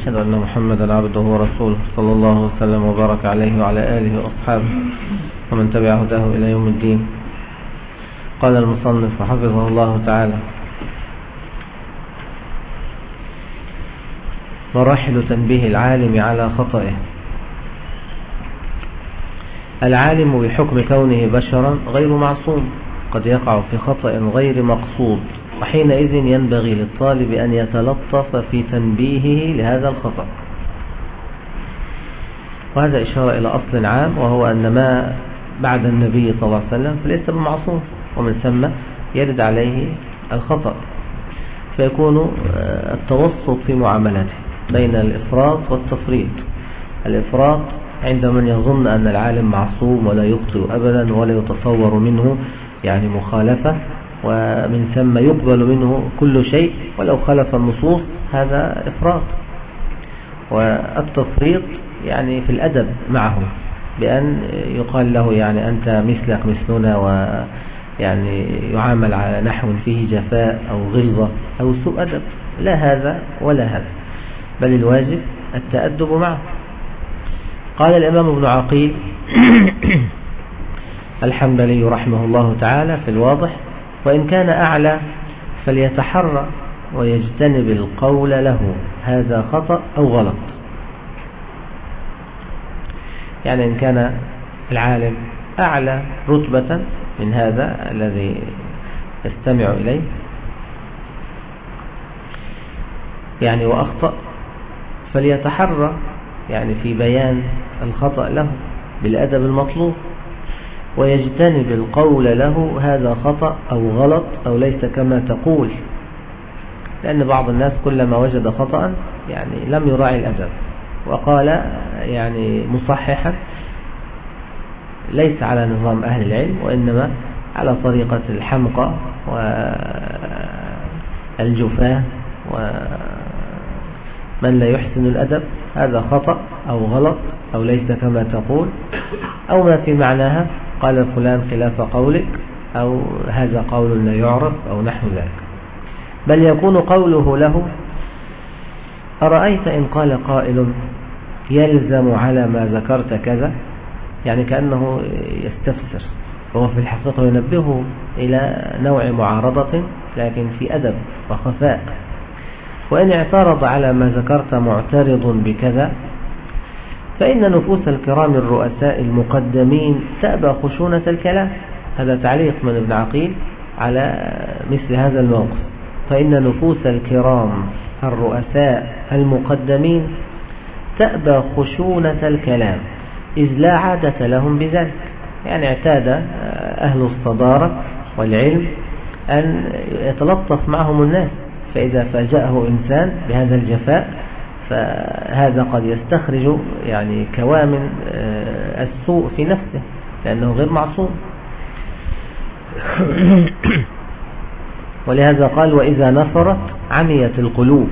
أشهد أن محمدا عبده ورسوله صلى الله وسلم وبارك عليه وعلى آله وأصحابه ومن تبع هداه إلى يوم الدين. قال المصنف حفظه الله تعالى مراحل تنبيه العالم على خطئه. العالم بحكم كونه بشرا غير معصوم قد يقع في خطأ غير مقصود. وحينئذ ينبغي للطالب أن يتلطف في تنبيهه لهذا الخطأ. وهذا إشارة إلى أصل عام وهو أن ما بعد النبي صلى الله عليه وسلم فليس بمعصوم ومن ثم يرد عليه الخطأ. فيكون التوسط في معاملته بين الإفراط والتفريط. الإفراط عند من يظن أن العالم معصوم ولا يخطئ أبدا ولا يتصور منه يعني مخالفة. ومن ثم يقبل منه كل شيء ولو خلف النصوص هذا إفراط. والتفريط يعني في الأدب معه بأن يقال له يعني أنت مثلك مثلنا ويعني يعامل على نحو فيه جفاء أو غلظة أو سوء أدب. لا هذا ولا هذا بل الواجب التأدب معه. قال الإمام ابن عقيل الحنبلي رحمه الله تعالى في الواضح وإن كان أعلى فليتحرى ويجتنب القول له هذا خطأ أو غلط؟ يعني إن كان العالم أعلى رتبة من هذا الذي يستمع إليه. يعني وأخطأ فليتحرى يعني في بيان الخطأ له بالأدب المطلوب. ويجتنب القول له هذا خطأ أو غلط أو ليس كما تقول. لأن بعض الناس كلما وجد خطأ يعني لم يراعي الأدب وقال يعني مصححا ليس على نظام أهل العلم وإنما على طريقة الحمقى والجفاة ومن لا يحسن الأدب هذا خطأ أو غلط أو ليس كما تقول أو ما في معناها قال فلان خلاف قولك أو هذا قول لا يعرف أو نحو ذلك. بل يكون قوله له أرأيت إن قال قائل يلزم على ما ذكرت كذا؟ يعني كأنه يستفسر. وهو في الحقيقة ينبهه إلى نوع معارضة لكن في أدب وخفاء. وإن اعترض على ما ذكرت معترض بكذا فإن نفوس الكرام الرؤساء المقدمين تأبى خشونة الكلام. هذا تعليق من ابن عقيل على مثل هذا الموقف. فإن نفوس الكرام الرؤساء المقدمين تأبى خشونة الكلام إذ لا عادة لهم بذلك. يعني اعتاد أهل الصدارة والعلم أن يتلطف معهم الناس فإذا فاجأه إنسان بهذا الجفاء فهذا قد يستخرج يعني كوامن السوء في نفسه لأنه غير معصوم. ولهذا قال وإذا نفرت عميت القلوب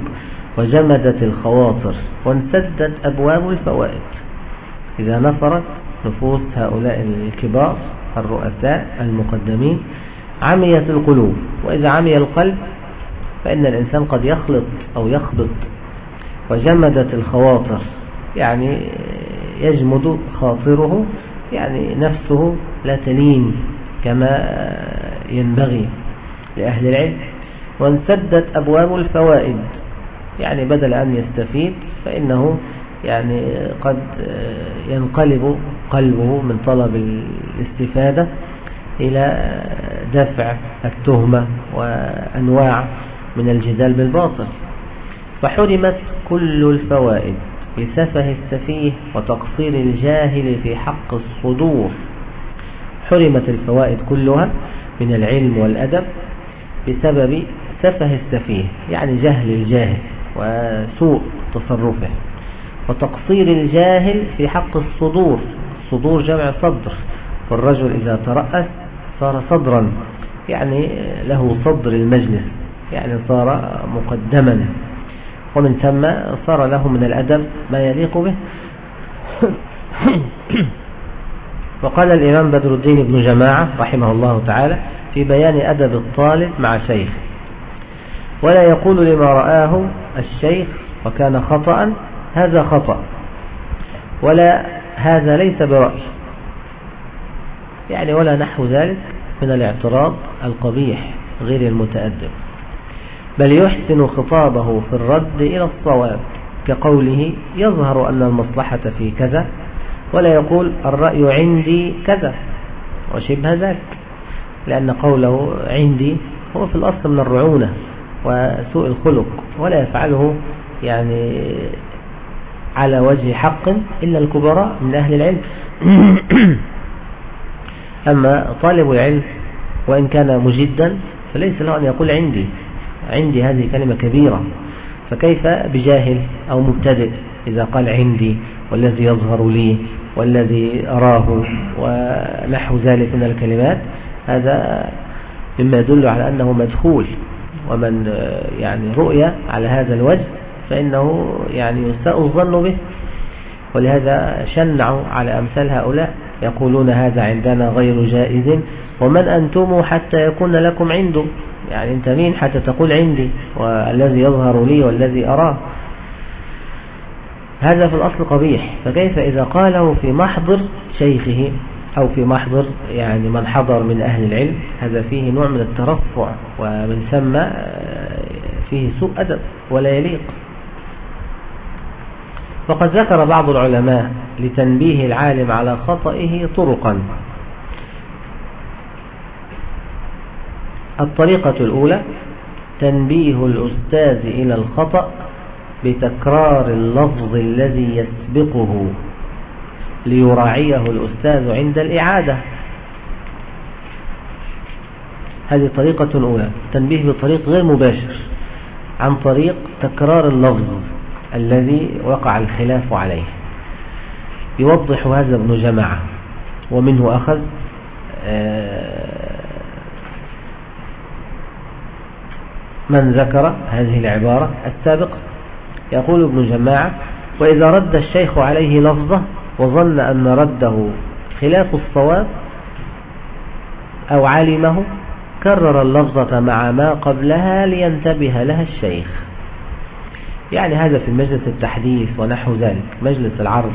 وجمدت الخواطر وانسدت أبواب الفوائد. إذا نفرت نفوس هؤلاء الكبار الرؤساء المقدمين عميت القلوب وإذا عمي القلب فإن الإنسان قد يخلط أو يخبط وجمدت الخواطر يعني يجمد خاطره يعني نفسه لا تلين كما ينبغي لأهل العلم. وانسدت أبواب الفوائد يعني بدل أن يستفيد فإنه يعني قد ينقلب قلبه من طلب الاستفادة إلى دفع التهمة وأنواع من الجدال بالباطل. فحرمت كل الفوائد بسفه السفيه وتقصير الجاهل في حق الصدور. حرمت الفوائد كلها من العلم والأدب بسبب سفه السفيه يعني جهل الجاهل وسوء تصرفه. وتقصير الجاهل في حق الصدور الصدور جمع صدر والرجل إذا ترأس صار صدرا يعني له صدر المجلس يعني صار مقدما. ومن ثم صار له من الأدب ما يليق به. وقال الإمام بدر الدين بن جماعة رحمه الله تعالى في بيان أدب الطالب مع شيخ ولا يقول لما رآه الشيخ وكان خطأ هذا خطأ ولا هذا ليس برأي. يعني ولا نحو ذلك من الاعتراض القبيح غير المتأدب. بل يحسن خطابه في الرد إلى الصواب كقوله يظهر أن المصلحة في كذا ولا يقول الرأي عندي كذا وشبه ذلك لأن قوله عندي هو في الأصل من الرعونة وسوء الخلق ولا يفعله يعني على وجه حق إلا الكبراء من أهل العلم. أما طالب العلم وإن كان مجدا فليس له أن يقول عندي عندي هذه كلمة كبيرة فكيف بجاهل أو مبتدئ إذا قال عندي والذي يظهر لي والذي أراه ونحو ذلك من الكلمات؟ هذا مما يدل على أنه مدخول ومن يعني رؤية على هذا الوجه فإنه يعني يساء الظن به. ولهذا شنعوا على أمثال هؤلاء يقولون هذا عندنا غير جائز ومن أنتم حتى يكون لكم عنده. يعني أنت مين حتى تقول عندي والذي يظهر لي والذي أراه؟ هذا في الأصل قبيح. فكيف إذا قاله في محضر شيخه أو في محضر يعني من حضر من أهل العلم هذا فيه نوع من الترفع ومن ثم آه، فيه سوء أدب ولا يليق. وقد ذكر بعض العلماء لتنبيه العالم على خطئه طرقا. الطريقة الأولى تنبيه الأستاذ إلى الخطأ بتكرار اللفظ الذي يسبقه ليراعيه الأستاذ عند الإعادة. هذه طريقة أولى تنبيه بطريق غير مباشر عن طريق تكرار اللفظ الذي وقع الخلاف عليه. يوضح هذا ابن جماعة ومنه أخذ من ذكر هذه العبارة السابقة. يقول ابن جماعة وإذا رد الشيخ عليه لفظة وظن أن رده خلاف الصواب أو علمه كرر اللفظة مع ما قبلها لينتبه لها الشيخ. يعني هذا في مجلس التحديث ونحو ذلك مجلس العرض.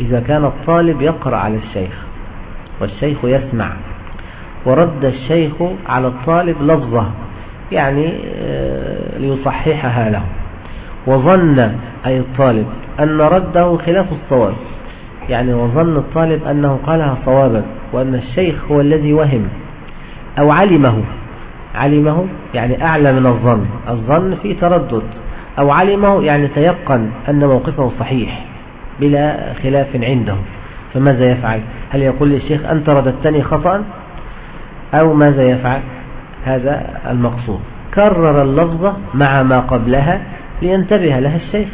إذا كان الطالب يقرأ على الشيخ والشيخ يسمع ورد الشيخ على الطالب لفظة يعني آه، ليصححها له. وظن أي الطالب أن رده خلاف الصواب. يعني وظن الطالب أنه قالها صوابا وأن الشيخ هو الذي وهم أو علمه. علمه يعني أعلى من الظن. الظن في تردد. أو علمه يعني تيقن أن موقفه صحيح بلا خلاف عنده. فماذا يفعل؟ هل يقول للشيخ أنت رددتني خطأ؟ أو ماذا يفعل؟ هذا المقصود. كرر اللفظة مع ما قبلها لينتبه لها الشيخ.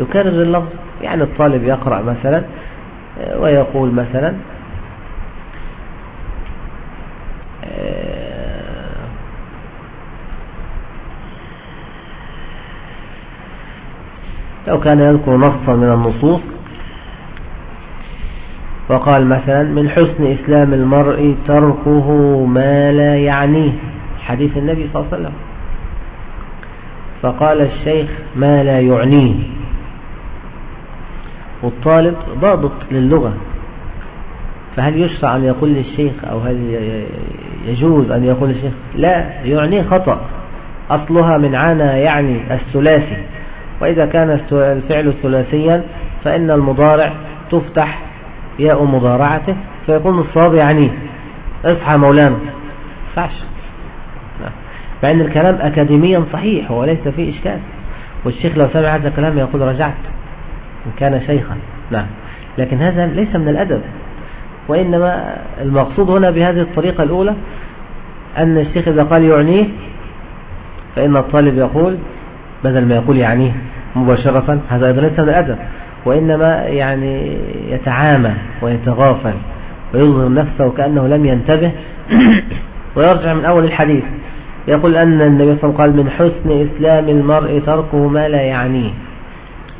يكرر اللفظ يعني الطالب يقرأ مثلا ويقول مثلا لو كان يذكر نصا من النصوص وقال مثلا من حسن إسلام المرء تركه ما لا يعنيه. حديث النبي صلى الله عليه وسلم. فقال الشيخ ما لا يعنيه. والطالب ضابط للغة. فهل يشرع أن يقول للشيخ أو هل يجوز أن يقول للشيخ؟ لا يعنيه خطأ. أصلها من عانى يعني الثلاثي. وإذا كان الفعل ثلاثيا فإن المضارع تفتح ياء مضارعته فيكون الصواب يعني اصحى مولانا. فعش مع إن الكلام اكاديميا صحيح وليس فيه إشكال. والشيخ لو سمع هذا الكلام يقول رجعت إن كان شيخا. نعم. لكن هذا ليس من الأدب. وإنما المقصود هنا بهذه الطريقة الأولى أن الشيخ إذا قال يعنيه فإن الطالب يقول بدل ما يقول يعنيه مباشرة هذا أيضا ليس من الأدب. وإنما يعني يتعامى ويتغافل ويظهر نفسه كأنه لم ينتبه ويرجع من أول الحديث. يقول أن النبي صلى الله عليه وسلم قال من حسن إسلام المرء تركه ما لا يعنيه.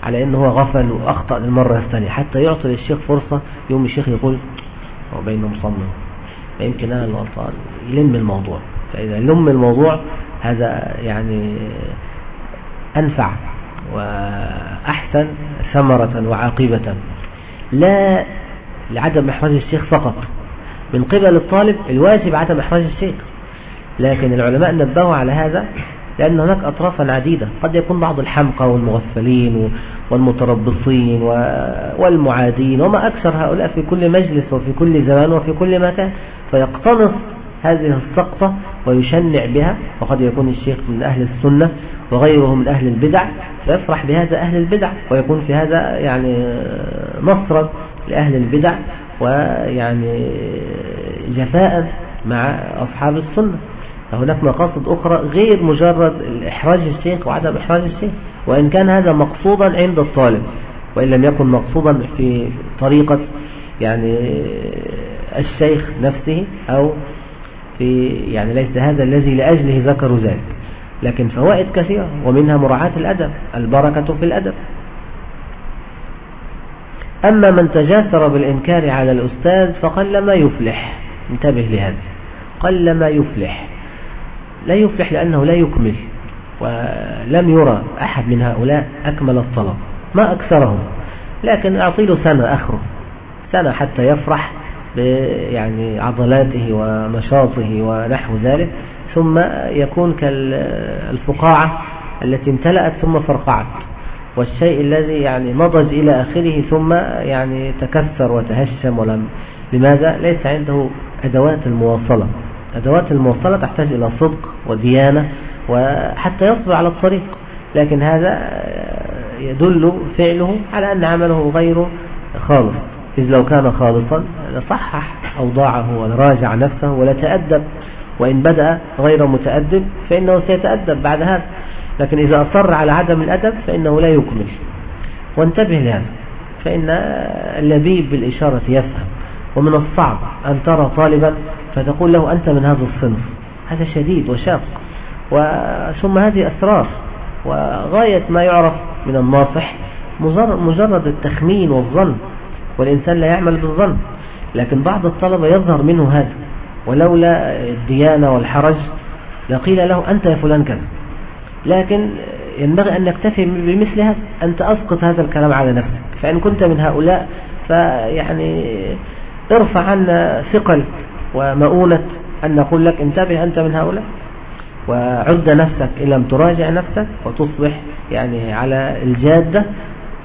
على أنه هو غفل وأخطأ للمرة الثانية. حتى يعطي للشيخ فرصة يوم الشيخ يقول هو بينه مصمم فيمكن أنا الغلطان يلم الموضوع. فإذا لم الموضوع هذا يعني أنفع. وأحسن ثمرة وعاقبة. لا لعدم إحراج الشيخ فقط. من قبل الطالب الواجب عدم إحراج الشيخ. لكن العلماء نبهوا على هذا لأن هناك أطرافا عديدة. قد يكون بعض الحمقى والمغفلين والمتربصين والمعادين وما أكثر هؤلاء في كل مجلس وفي كل زمان وفي كل مكان. فيقتنص هذه السقطة ويشنع بها. وقد يكون الشيخ من أهل السنة وغيره من أهل البدع. فيفرح بهذا أهل البدع ويكون في هذا يعني نصرا لأهل البدع ويعني جفاء مع أصحاب السنة. فهناك مقاصد أخرى غير مجرد إحراج الشيخ وعدم إحراج الشيخ وإن كان هذا مقصودا عند الطالب وإن لم يكن مقصودا في طريقة يعني الشيخ نفسه أو في يعني ليس هذا الذي لأجله ذكروا ذلك. لكن فوائد كثيرة ومنها مراعاة الأدب البركة في الأدب. أما من تجاسر بالإنكار على الأستاذ فقل ما يفلح. انتبه لهذا. قل ما يفلح. لا يفلح لأنه لا يكمل ولم يرى أحد من هؤلاء أكمل الطلب. ما أكثرهم. لكن أعطي له سنة أخره. سنة حتى يفرح يعني عضلاته ونشاطه ونحو ذلك. ثم يكون كالفقاعة التي امتلأت ثم فرقعت. والشيء الذي يعني نضج إلى آخره ثم يعني تكسر وتهشم ولم لماذا؟ ليس عنده أدوات المواصلة. أدوات المواصلة تحتاج إلى صدق وديانة وحتى يصبر على الطريق. لكن هذا يدل فعله على أن عمله غير خالص. إذ لو كان خالصا لصحح أوضاعه وراجع نفسه ولتأدب. وإن بدأ غير متأدب فإنه سيتأدب بعد هذا. لكن إذا أصر على عدم الأدب فإنه لا يكمل. وانتبه لهذا. فإن اللبيب بالإشارة يفهم. ومن الصعب أن ترى طالبا فتقول له أنت من هذا الصنف. هذا شديد وشاق. ثم هذه أسرار. وغاية ما يعرف من الناصح. مجرد التخمين والظن. والإنسان لا يعمل بالظن. لكن بعض الطلبة يظهر منه هذا. ولولا الديانة والحرج لقيل له أنت يا فلان كذا. لكن ينبغي أن نكتفي بمثل هذا أنت أسقط هذا الكلام على نفسك. فإن كنت من هؤلاء فيعني ارفع عنا ثقل ومؤونة أن نقول لك انتبه أنت من هؤلاء وعد نفسك إن لم تراجع نفسك وتصبح يعني على الجادة.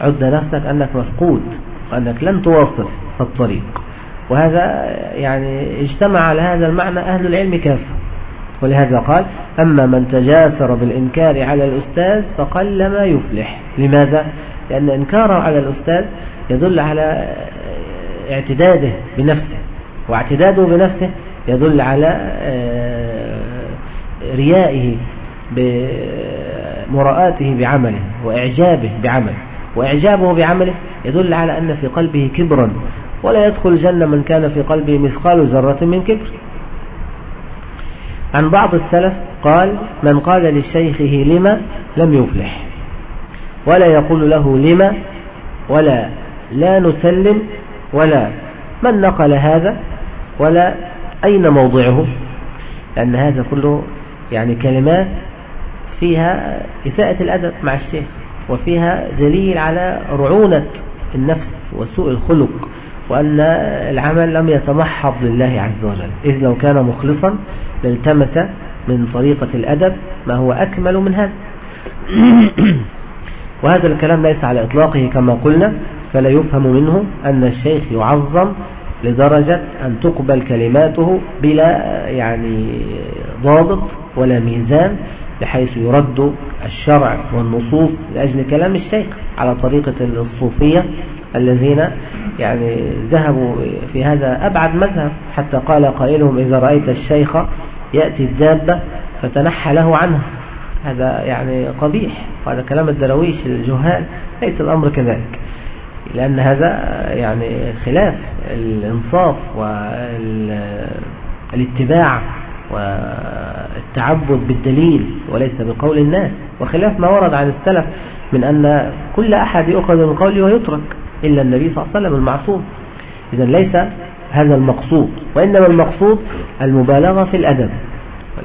عد نفسك أنك مفقود وأنك لن تواصل الطريق. وهذا يعني اجتمع على هذا المعنى أهل العلم كافة. ولهذا قال أما من تجاسر بالإنكار على الأستاذ فقل ما يفلح. لماذا؟ لأن إنكاره على الأستاذ يدل على اعتداده بنفسه واعتداده بنفسه يدل على آه، ريائه بمراءاته بعمله وإعجابه بعمله. وإعجابه بعمله يدل على أن في قلبه كبرا ولا يدخل الجنة من كان في قلبه مثقال ذرة من كبر. عن بعض السلف قال من قال لشيخه لما لم يفلح ولا يقول له لما ولا لا نسلم ولا من نقل هذا ولا أين موضعه؟ لأن هذا كله يعني كلمات فيها إساءة الأدب مع الشيخ وفيها دليل على رعونة النفس وسوء الخلق. وأن العمل لم يتمحض لله عز وجل. إذ لو كان مخلصا لالتمس من طريقة الأدب ما هو أكمل من هذا. وهذا الكلام ليس على إطلاقه كما قلنا فلا يفهم منه أن الشيخ يعظم لدرجة أن تقبل كلماته بلا يعني ضابط ولا ميزان. بحيث يرد الشرع والنصوص لأجل كلام الشيخ على طريقة الصوفية الذين يعني ذهبوا في هذا أبعد مذهب. حتى قال قائلهم إذا رأيت الشيخ يأتي الدابة فتنحى له عنها هذا يعني قبيح وهذا كلام الدرويش الجهال ليس الأمر كذلك. لأن هذا يعني خلاف الإنصاف والاتباع والتعبد بالدليل وليس بقول الناس وخلاف ما ورد عن السلف من أن كل أحد يؤخذ من قوله ويترك إلا النبي صلى الله عليه وسلم المعصوم. إذا ليس هذا المقصود وإنما المقصود المبالغة في الأدب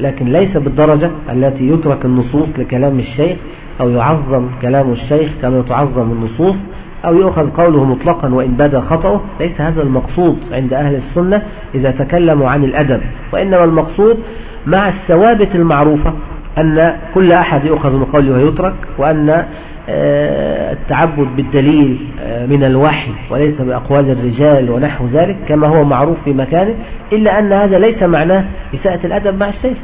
لكن ليس بالدرجة التي يترك النصوص لكلام الشيخ أو يعظم كلام الشيخ كما تعظم النصوص أو يؤخذ قوله مطلقا وإن بدا خطأه ليس هذا المقصود عند أهل السنة إذا تكلموا عن الأدب. وإنما المقصود مع الثوابت المعروفة أن كل أحد يؤخذ من قوله ويترك وأن آه، التعبد بالدليل آه، من الوحي وليس بأقوال الرجال ونحو ذلك كما هو معروف في مكانه إلا أن هذا ليس معناه إساءة الأدب مع الشيخ.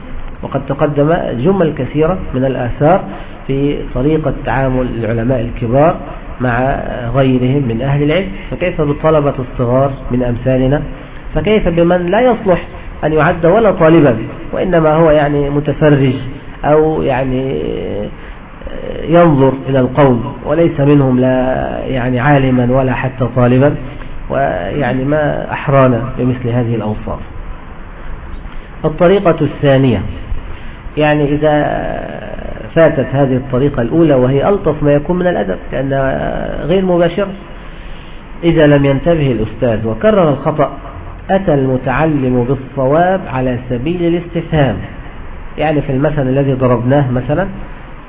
وقد تقدم جمل كثيرة من الآثار في طريقة تعامل العلماء الكبار مع غيرهم من أهل العلم فكيف بالطلبة الصغار من أمثالنا؟ فكيف بمن لا يصلح أن يعد ولا طالبا؟ وإنما هو يعني متفرج أو يعني ينظر إلى القوم وليس منهم لا يعني عالما ولا حتى طالبا ويعني ما أحرانا بمثل هذه الأوصاف. الطريقة الثانية يعني إذا فاتت هذه الطريقة الأولى وهي ألطف ما يكون من الأدب لأنها غير مباشرة إذا لم ينتبه الأستاذ وكرر الخطأ أتى المتعلم بالصواب على سبيل الاستفهام. يعني في المثل الذي ضربناه مثلا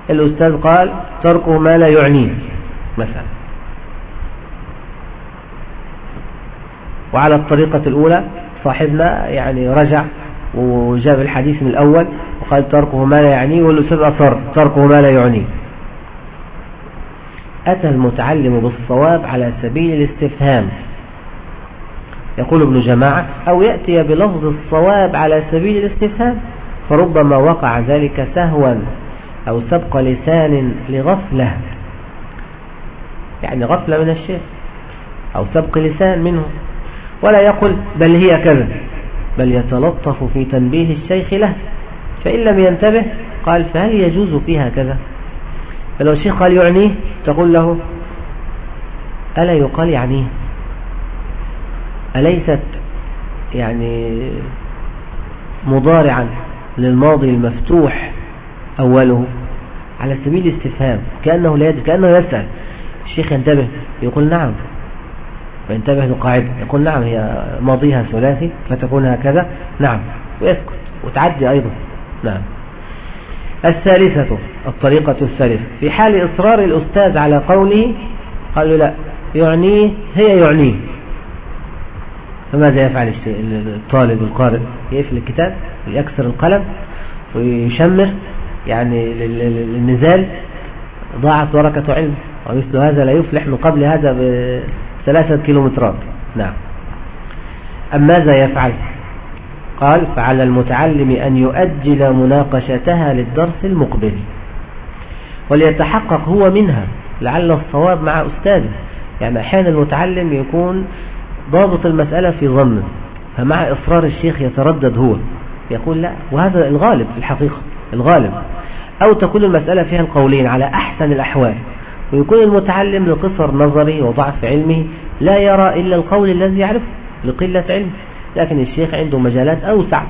الأستاذ قال تركه ما لا يعنيه. مثلا. وعلى الطريقة الأولى صاحبنا يعني رجع وجاب الحديث من الأول وقال تركه ما لا يعنيه والأستاذ أصر تركه ما لا يعنيه أتى المتعلم بالصواب على سبيل الاستفهام. يقول ابن جماعة أو يأتي بلفظ الصواب على سبيل الاستفهام فربما وقع ذلك سهوا أو سبق لسان لغفلة. يعني غفلة من الشيخ أو سبق لسان منه. ولا يقول بل هي كذا بل يتلطف في تنبيه الشيخ له فإن لم ينتبه قال فهل يجوز فيها كذا؟ فلو الشيخ قال يعنيه تقول له ألا يقال يعنيه؟ أليست يعني مضارعا للماضي المفتوح أوله على سبيل الاستفهام كأنه لا كأنه يسأل الشيخ ينتبه يقول نعم. وينتبه لقاعدة. يقول نعم هي ماضيها ثلاثي فتكون هكذا. نعم ويسكت وتعدي أيضا. نعم. الثالثة الطريقة الثالثة. في حال إصرار الأستاذ على قوله قالوا لا يعنيه هي يعنيه. فماذا يفعل الطالب القارئ؟ يقفل الكتاب ويكسر القلم ويشمر يعني للنزال. ضاعت ورقة علم ومثل هذا لا يفلح من قبل هذا بثلاثة كيلومترات. نعم. أم ماذا يفعل؟ قال فعلى المتعلم أن يؤجل مناقشتها للدرس المقبل. وليتحقق هو منها لعل الصواب مع أستاذه. يعني أحيانا المتعلم يكون ضابط المسألة في ظنه فمع إصرار الشيخ يتردد هو. يقول لا وهذا الغالب في الحقيقة الغالب. أو تكون المسألة فيها القولين على أحسن الأحوال. ويكون المتعلم لقصر نظره وضعف علمه لا يرى إلا القول الذي يعرفه لقلة علمه لكن الشيخ عنده مجالات أوسع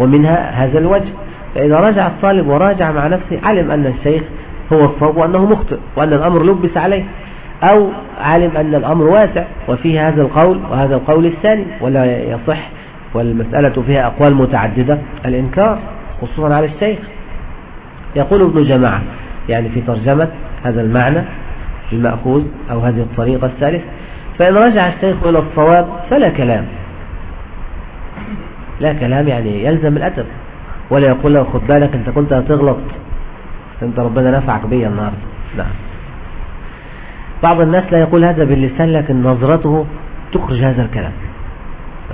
ومنها هذا الوجه. فإذا رجع الطالب وراجع مع نفسه علم أن الشيخ هو الصواب وأنه مخطئ وأن الأمر لبس عليه أو علم أن الأمر واسع وفيه هذا القول وهذا القول الثاني ولا يصح والمسألة فيها أقوال متعددة. الإنكار خصوصا على الشيخ. يقول ابن جماعة يعني في ترجمة هذا المعنى المأخوذ أو هذه الطريقة الثالثة فإن رجع الشيخ إلى الصواب فلا كلام. لا كلام يعني يلزم الأدب. ولا يقول له خد بالك أنت كنت هتغلط. أنت ربنا نفعك بيا النهاردة. نعم. بعض الناس لا يقول هذا باللسان لكن نظرته تخرج هذا الكلام.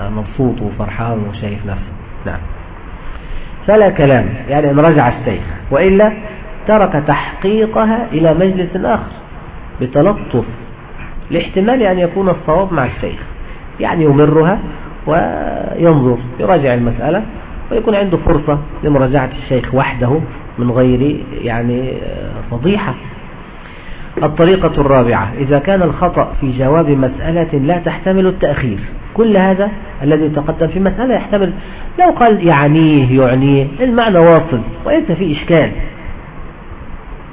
مبسوط وفرحان وشايف نفسه. نعم. فلا كلام. يعني إن رجع الشيخ. وإلا ترك تحقيقها إلى مجلس آخر بتلطف لاحتمال أن يكون الصواب مع الشيخ يعني يمرها وينظر يراجع المسألة ويكون عنده فرصة لمراجعة الشيخ وحده من غير يعني فضيحة. الطريقة الرابعة إذا كان الخطأ في جواب مسألة لا تحتمل التأخير كل هذا الذي تقدم في مسألة يحتمل لو قال يعنيه يعنيه المعنى واصل وليس في إشكال.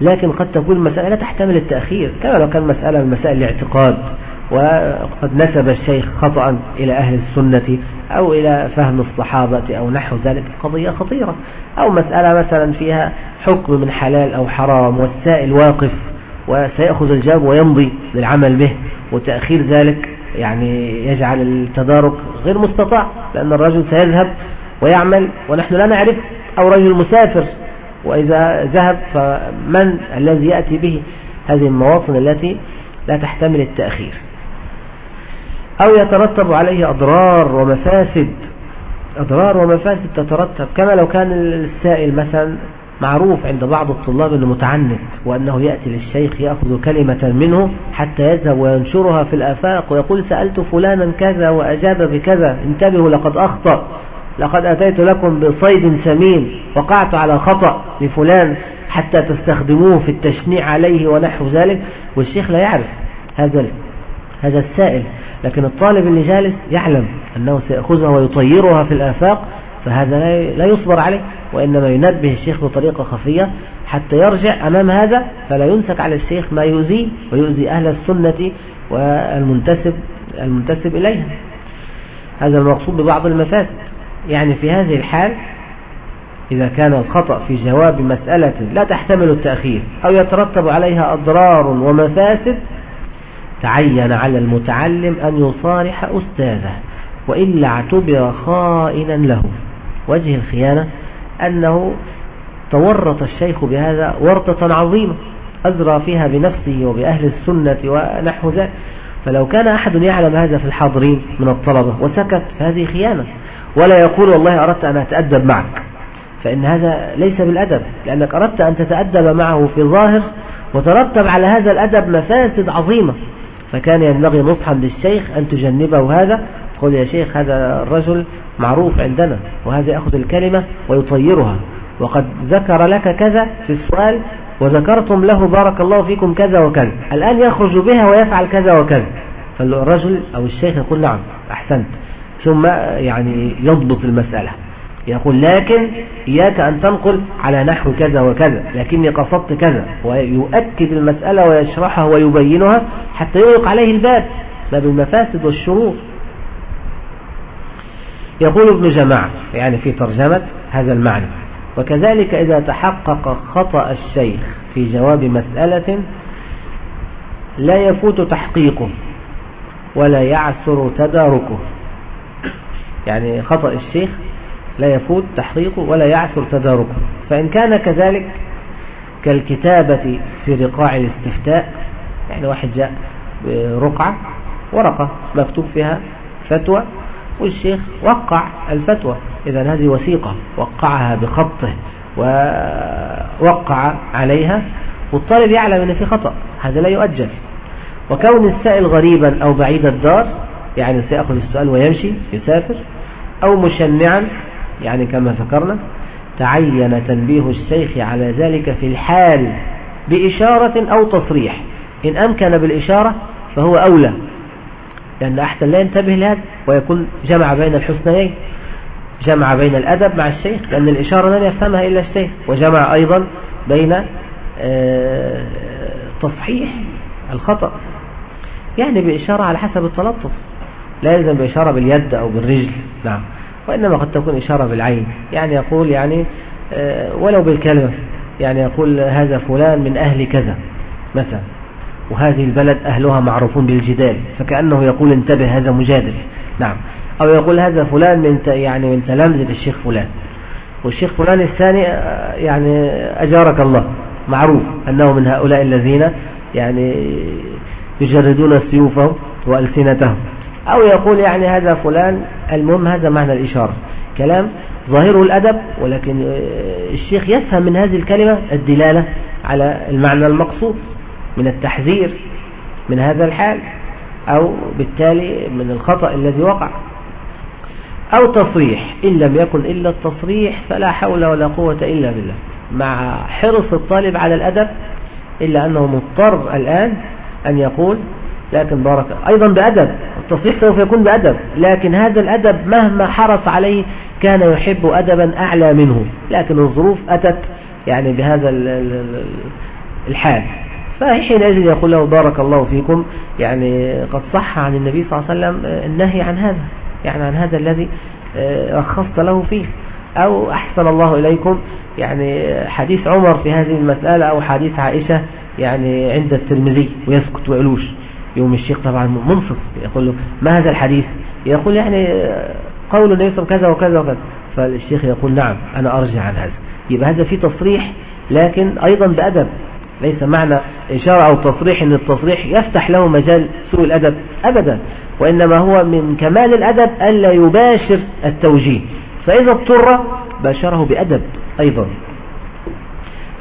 لكن قد تكون مسألة تحتمل التأخير كما لو كان مسألة من مسائل الاعتقاد وقد نسب الشيخ خطأ إلى أهل السنة أو إلى فهم الصحابة أو نحو ذلك قضية خطيرة. أو مسألة مثلا فيها حكم من حلال أو حرام والسائل واقف وسيأخذ الجواب ويمضي للعمل به وتأخير ذلك يعني يجعل التدارك غير مستطاع لأن الرجل سيذهب ويعمل ونحن لا نعرف أو رجل مسافر وإذا ذهب فمن الذي يأتي به هذه المواطن التي لا تحتمل التأخير أو يترتب عليه أضرار ومفاسد أضرار ومفاسد تترتب كما لو كان السائل مثلا معروف عند بعض الطلاب أنه متعنت وأنه يأتي للشيخ يأخذ كلمة منه حتى يذهب وينشرها في الآفاق ويقول سألت فلانا كذا وأجاب بكذا انتبهوا لقد أخطأ لقد أتيت لكم بصيد سمين وقعت على خطأ لفلان حتى تستخدموه في التشنيع عليه ونحو ذلك والشيخ لا يعرف هذا هذا السائل لكن الطالب اللي جالس يعلم أنه سيأخذها ويطيرها في الآفاق فهذا لا يصبر عليه وإنما ينبه الشيخ بطريقة خفية حتى يرجع أمام هذا فلا ينسك على الشيخ ما يؤذيه ويؤذي أهل السنة والمنتسب المنتسب إليها هذا المقصود ببعض المفاسد. يعني في هذه الحال إذا كان الخطأ في جواب مسألة لا تحتمل التأخير أو يترتب عليها أضرار ومفاسد تعين على المتعلم أن يصارح أستاذه وإلا اعتبر خائنا له. وجه الخيانة أنه تورط الشيخ بهذا ورطة عظيمة أزرى فيها بنفسه وبأهل السنة ونحو ذلك. فلو كان أحد يعلم هذا في الحاضرين من الطلبة وسكت فهذه خيانة. ولا يقول والله أردت أن أتأدب معك. فإن هذا ليس بالأدب لأنك أردت أن تتأدب معه في ظاهر وترتب على هذا الأدب مفاسد عظيمة. فكان ينبغي نصحا للشيخ أن تجنبه هذا قل يا شيخ هذا الرجل معروف عندنا وهذا يأخذ الكلمة ويطيرها. وقد ذكر لك كذا في السؤال وذكرتم له بارك الله فيكم كذا وكذا. الآن يخرج بها ويفعل كذا وكذا. فالرجل أو الشيخ يقول نعم أحسنت. ثم يعني يضبط المسألة. يقول لكن إياك أن تنقل على نحو كذا وكذا لكني قصدت كذا. ويؤكد المسألة ويشرحها ويبينها حتى يغلق عليه الباب باب المفاسد والشرور يقول ابن جماعة يعني في ترجمة هذا المعنى وكذلك إذا تحقق خطأ الشيخ في جواب مسألة لا يفوت تحقيقه ولا يعسر تداركه. يعني خطأ الشيخ لا يفوت تحقيقه ولا يعثر تداركه. فإن كان كذلك كالكتابة في رقاع الاستفتاء يعني واحد جاء برقعة ورقة مكتوب فيها فتوى والشيخ وقع الفتوى. إذا هذه وثيقة وقعها بخطه ووقع عليها والطالب يعلم أن في خطأ هذا لا يؤجل. وكون السائل غريبا أو بعيد الدار يعني سيأخذ السؤال ويمشي يسافر أو مشنعا يعني كما ذكرنا تعين تنبيه الشيخ على ذلك في الحال بإشارة أو تصريح. إن أمكن بالإشارة فهو أولى لأن أحسن لا ينتبه لهذا ويكون جمع بين الحسنيين جمع بين الأدب مع الشيخ لأن الإشارة لن يفهمها إلا الشيخ وجمع أيضا بين آه، تصحيح الخطأ. يعني بإشارة على حسب التلطف لا يلزم بإشارة باليد أو بالرجل. نعم. وإنما قد تكون إشارة بالعين. يعني يقول يعني آه، ولو بالكلمة. يعني يقول هذا فلان من أهل كذا مثلا وهذه البلد أهلها معروفون بالجدال فكأنه يقول انتبه هذا مجادل. نعم. أو يقول هذا فلان من يعني من تلامذة الشيخ فلان. والشيخ فلان الثاني آه، يعني أجارك الله. معروف أنه من هؤلاء الذين يعني يجردون سيوفهم وألسنتهم. أو يقول يعني هذا فلان المهم هذا معنى الإشارة. كلام ظاهره الأدب ولكن آه، الشيخ يفهم من هذه الكلمة الدلالة على المعنى المقصود من التحذير من هذا الحال أو بالتالي من الخطأ الذي وقع. أو تصريح إن لم يكن إلا التصريح فلا حول ولا قوة إلا بالله. مع حرص الطالب على الأدب إلا أنه مضطر الآن أن يقول لكن بارك أيضا بأدب. التصريح سوف يكون بأدب لكن هذا الأدب مهما حرص عليه كان يحب أدبا أعلى منه لكن الظروف أتت يعني بهذا الحال. فحينئذ يقول له بارك الله فيكم يعني قد صح عن النبي صلى الله عليه وسلم النهي عن هذا يعني عن هذا الذي آه، رخصت له فيه. أو أحسن الله إليكم يعني حديث عمر في هذه المسألة أو حديث عائشة يعني عند الترمذي ويسكت ويقولوش. يوم الشيخ طبعا منصف يقول له ما هذا الحديث؟ يقول يعني قول صلى كذا وكذا وكذا. فالشيخ يقول نعم أنا أرجع عن هذا. يبقى هذا فيه تصريح لكن أيضا بأدب. ليس معنى إشارة أو تصريح أن التصريح يفتح له مجال سوء الأدب أبدا وإنما هو من كمال الأدب ألا يباشر التوجيه. فإذا اضطر باشره بأدب أيضا.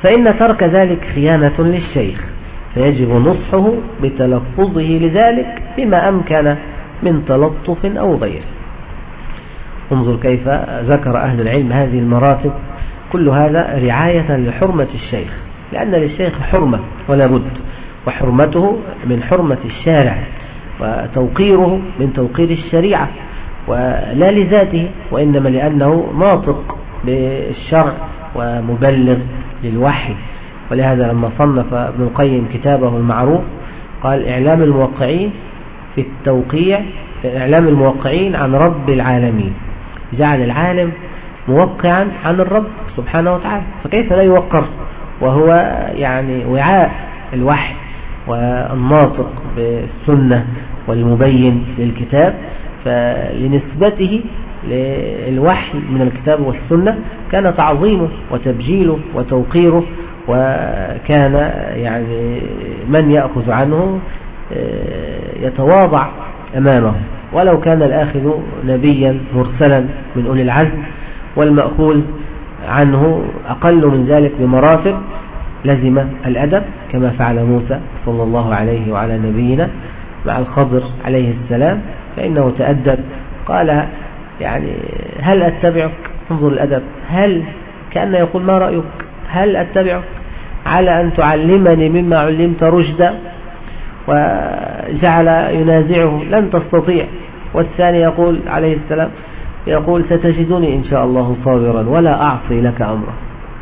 فإن ترك ذلك خيانة للشيخ. فيجب نصحه بتلفظه لذلك بما أمكن من تلطف أو غيره. انظر كيف ذكر أهل العلم هذه المراتب كل هذا رعاية لحرمة الشيخ لأن للشيخ حرمة ولا بد وحرمته من حرمة الشارع وتوقيره من توقير الشريعة ولا لذاته وإنما لأنه ناطق بالشرع ومبلغ للوحي. ولهذا لما صنف ابن القيم كتابه المعروف قال إعلام الموقعين في التوقيع إعلام الموقعين عن رب العالمين. جعل العالم موقعا عن الرب سبحانه وتعالى. فكيف لا يوقر؟ وهو يعني وعاء الوحي والناطق بالسنة والمبين للكتاب. فلنسبته للوحي من الكتاب والسنة كان تعظيمه وتبجيله وتوقيره وكان يعني من يأخذ عنه آه، يتواضع أمامه. ولو كان الآخذ نبيا مرسلا من أولي العزم والمأخوذ عنه أقل من ذلك بمراتب لزم الأدب كما فعل موسى صلى الله عليه وعلى نبينا مع الخضر عليه السلام فإنه تأدب. قال يعني هل أتبعك؟ انظر الأدب. هل كأنه يقول ما رأيك؟ هل أتبعك؟ على أن تعلمني مما علمت رشدا وجعل ينازعه؟ لن تستطيع. والثاني يقول عليه السلام يقول ستجدني إن شاء الله صابرا ولا أعصي لك أمرا.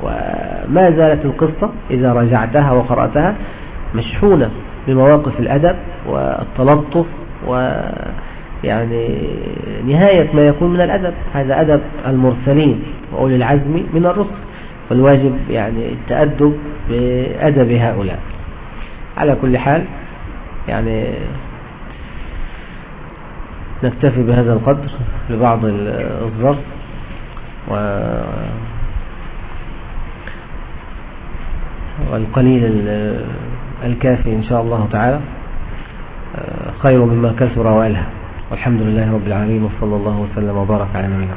وما زالت القصة إذا رجعتها وقرأتها مشحونة بمواقف الأدب والتلطف ويعني نهاية ما يكون من الأدب هذا أدب المرسلين وأولي العزم من الرسل والواجب يعني التأدب بأدب هؤلاء. على كل حال يعني نكتفي بهذا القدر لبعض الظرف و والقليل الكافي إن شاء الله تعالى خير مما كثر وألهى. والحمد لله رب العالمين وصلى الله وسلم وبارك على نبينا